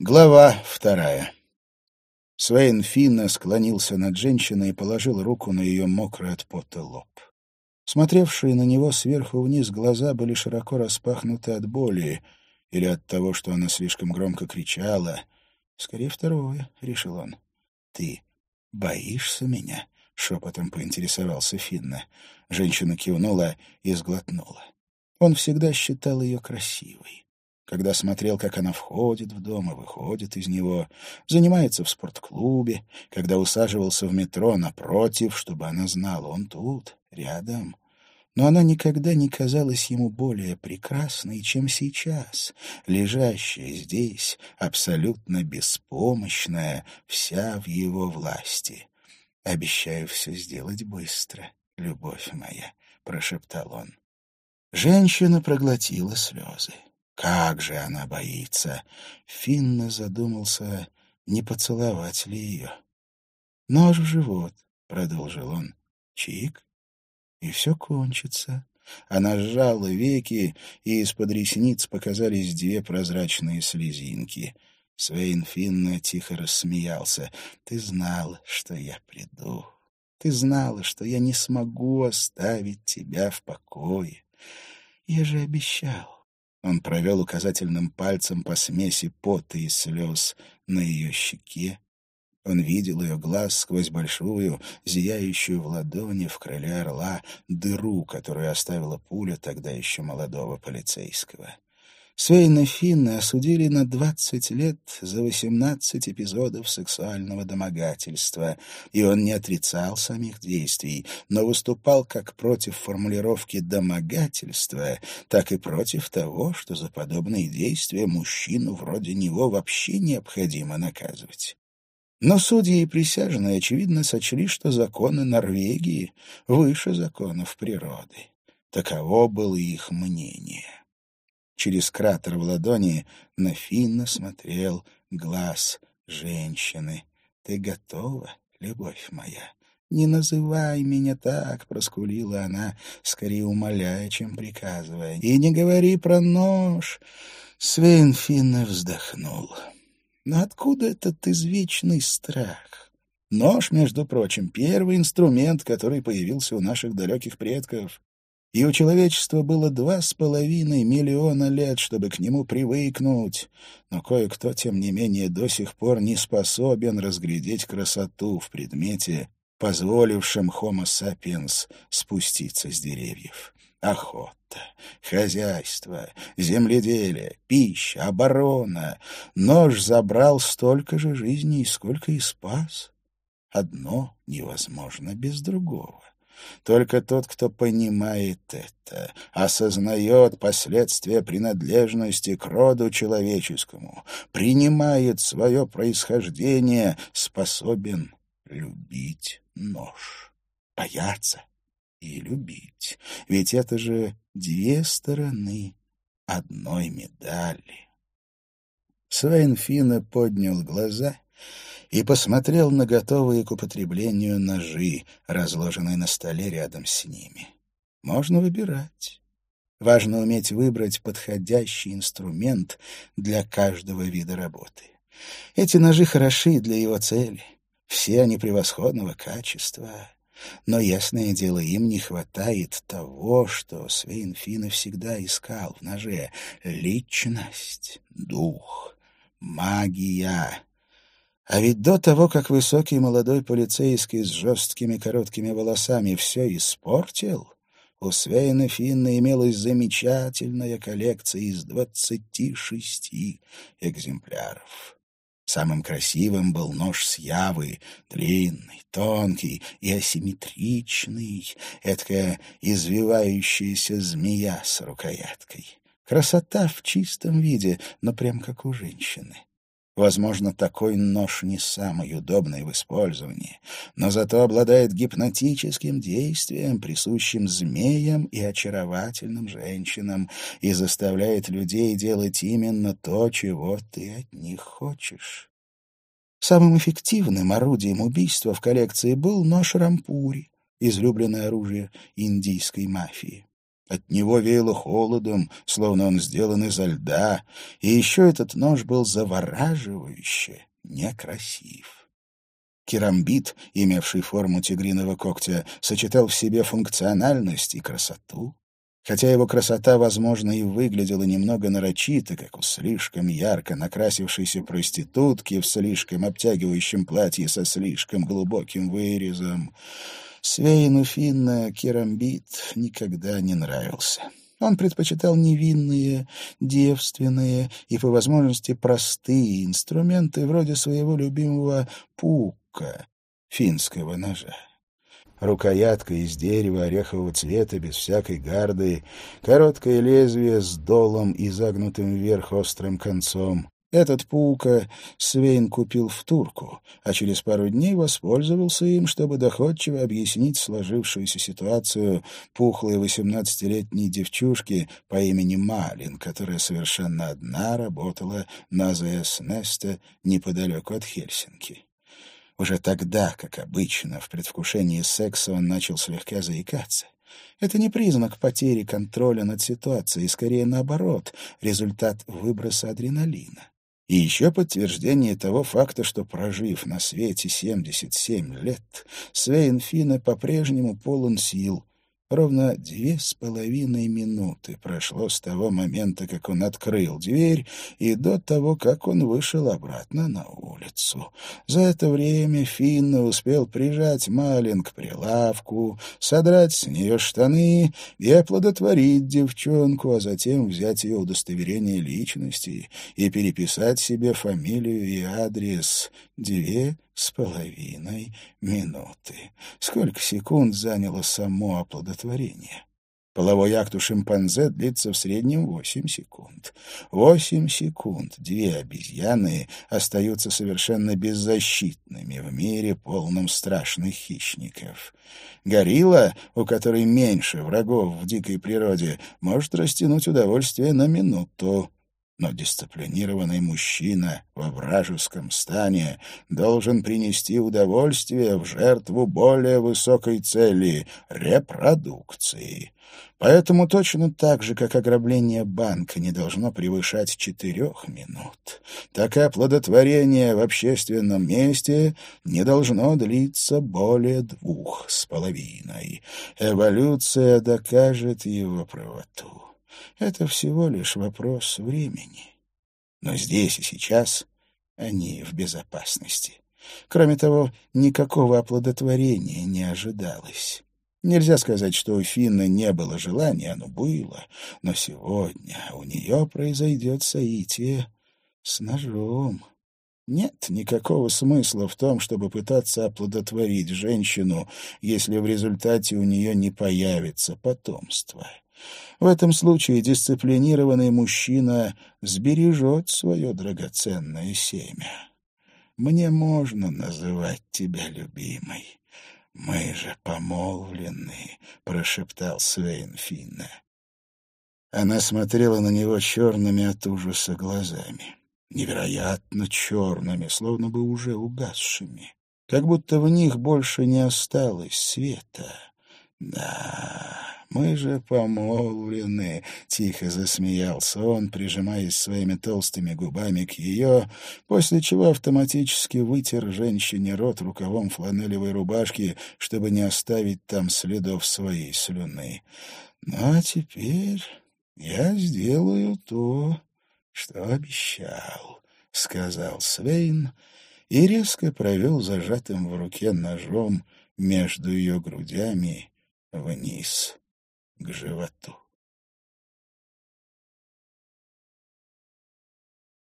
Глава вторая. Свейн Финна склонился над женщиной и положил руку на ее мокрый от пота лоб. Смотревшие на него сверху вниз глаза были широко распахнуты от боли или от того, что она слишком громко кричала. «Скорее второе», — решил он. «Ты боишься меня?» — шепотом поинтересовался Финна. Женщина кивнула и сглотнула. Он всегда считал ее красивой когда смотрел, как она входит в дом и выходит из него, занимается в спортклубе, когда усаживался в метро напротив, чтобы она знала, он тут, рядом. Но она никогда не казалась ему более прекрасной, чем сейчас, лежащая здесь, абсолютно беспомощная, вся в его власти. «Обещаю все сделать быстро, любовь моя», — прошептал он. Женщина проглотила слезы. Как же она боится! Финна задумался, не поцеловать ли ее. Нож в живот, — продолжил он. Чик, и все кончится. Она сжала веки, и из-под ресниц показались две прозрачные слезинки. Свейн Финна тихо рассмеялся. «Ты знал, что я приду. Ты знала, что я не смогу оставить тебя в покое. Я же обещал. Он провел указательным пальцем по смеси пота и слез на ее щеке. Он видел ее глаз сквозь большую, зияющую в ладони в крыле орла, дыру, которую оставила пуля тогда еще молодого полицейского. Свейна Финна осудили на 20 лет за 18 эпизодов сексуального домогательства, и он не отрицал самих действий, но выступал как против формулировки «домогательства», так и против того, что за подобные действия мужчину вроде него вообще необходимо наказывать. Но судьи и присяжные, очевидно, сочли, что законы Норвегии выше законов природы. Таково было их мнение. Через кратер в ладони на Финна смотрел глаз женщины. «Ты готова, любовь моя?» «Не называй меня так», — проскулила она, скорее умоляя, чем приказывая. «И не говори про нож». Свейн Финна вздохнул. «Но откуда этот извечный страх?» Нож, между прочим, первый инструмент, который появился у наших далеких предков и у человечества было два с половиной миллиона лет, чтобы к нему привыкнуть, но кое-кто, тем не менее, до сих пор не способен разглядеть красоту в предмете, позволившем Homo sapiens спуститься с деревьев. Охота, хозяйство, земледелие, пища, оборона. Нож забрал столько же жизней, сколько и спас. Одно невозможно без другого. Только тот, кто понимает это, осознает последствия принадлежности к роду человеческому, принимает свое происхождение, способен любить нож, бояться и любить. Ведь это же две стороны одной медали. Свейнфина поднял глаза — и посмотрел на готовые к употреблению ножи, разложенные на столе рядом с ними. Можно выбирать. Важно уметь выбрать подходящий инструмент для каждого вида работы. Эти ножи хороши для его цели. Все они превосходного качества. Но, ясное дело, им не хватает того, что Свейнфина всегда искал в ноже — личность, дух, магия, а ведь до того, как высокий молодой полицейский с жесткими короткими волосами все испортил, у Свейна Финна имелась замечательная коллекция из двадцати шести экземпляров. Самым красивым был нож с явы, длинный, тонкий и асимметричный, эткая извивающаяся змея с рукояткой. Красота в чистом виде, но прям как у женщины. Возможно, такой нож не самый удобный в использовании, но зато обладает гипнотическим действием, присущим змеям и очаровательным женщинам, и заставляет людей делать именно то, чего ты от них хочешь. Самым эффективным орудием убийства в коллекции был нож рампури, излюбленное оружие индийской мафии. От него веяло холодом, словно он сделан изо льда, и еще этот нож был завораживающе некрасив. Керамбит, имевший форму тигриного когтя, сочетал в себе функциональность и красоту. Хотя его красота, возможно, и выглядела немного нарочито, как у слишком ярко накрасившейся проститутки в слишком обтягивающем платье со слишком глубоким вырезом, Свейну Финна керамбит никогда не нравился. Он предпочитал невинные, девственные и, по возможности, простые инструменты вроде своего любимого пука, финского ножа. Рукоятка из дерева орехового цвета, без всякой гарды, короткое лезвие с долом и загнутым вверх острым концом, этот паука Свейн купил в турку, а через пару дней воспользовался им, чтобы доходчиво объяснить сложившуюся ситуацию пухлой восемнадцатилетней девчушки по имени Малин, которая совершенно одна работала на АЗС Неста неподалеку от Хельсинки. Уже тогда, как обычно, в предвкушении секса он начал слегка заикаться. Это не признак потери контроля над ситуацией, скорее наоборот, результат выброса адреналина. И еще подтверждение того факта, что, прожив на свете 77 лет, Свейн Финне по-прежнему полон сил, Ровно две с половиной минуты прошло с того момента, как он открыл дверь, и до того, как он вышел обратно на улицу. За это время Финна успел прижать Малин к прилавку, содрать с нее штаны и оплодотворить девчонку, а затем взять ее удостоверение личности и переписать себе фамилию и адрес. Две с половиной минуты. Сколько секунд заняло само оплодотворение? Половой акт у шимпанзе длится в среднем восемь секунд. Восемь секунд две обезьяны остаются совершенно беззащитными в мире, полном страшных хищников. Горилла, у которой меньше врагов в дикой природе, может растянуть удовольствие на минуту. Но дисциплинированный мужчина во вражеском стане должен принести удовольствие в жертву более высокой цели — репродукции. Поэтому точно так же, как ограбление банка не должно превышать четырех минут, так и оплодотворение в общественном месте не должно длиться более двух с половиной. Эволюция докажет его правоту. Это всего лишь вопрос времени. Но здесь и сейчас они в безопасности. Кроме того, никакого оплодотворения не ожидалось. Нельзя сказать, что у Финны не было желания, оно было, но сегодня у нее произойдет соитие с ножом. Нет никакого смысла в том, чтобы пытаться оплодотворить женщину, если в результате у нее не появится потомство. В этом случае дисциплинированный мужчина сбережет свое драгоценное семя. Мне можно называть тебя любимой. Мы же помолвлены, — прошептал Свейн Финна. Она смотрела на него черными от ужаса глазами, невероятно черными, словно бы уже угасшими, как будто в них больше не осталось света. Да, мы же помолвлены, — тихо засмеялся он, прижимаясь своими толстыми губами к ее, после чего автоматически вытер женщине рот рукавом фланелевой рубашки, чтобы не оставить там следов своей слюны. Ну, а теперь я сделаю то, что обещал, — сказал Свейн и резко провел зажатым в руке ножом между ее грудями вниз к животу.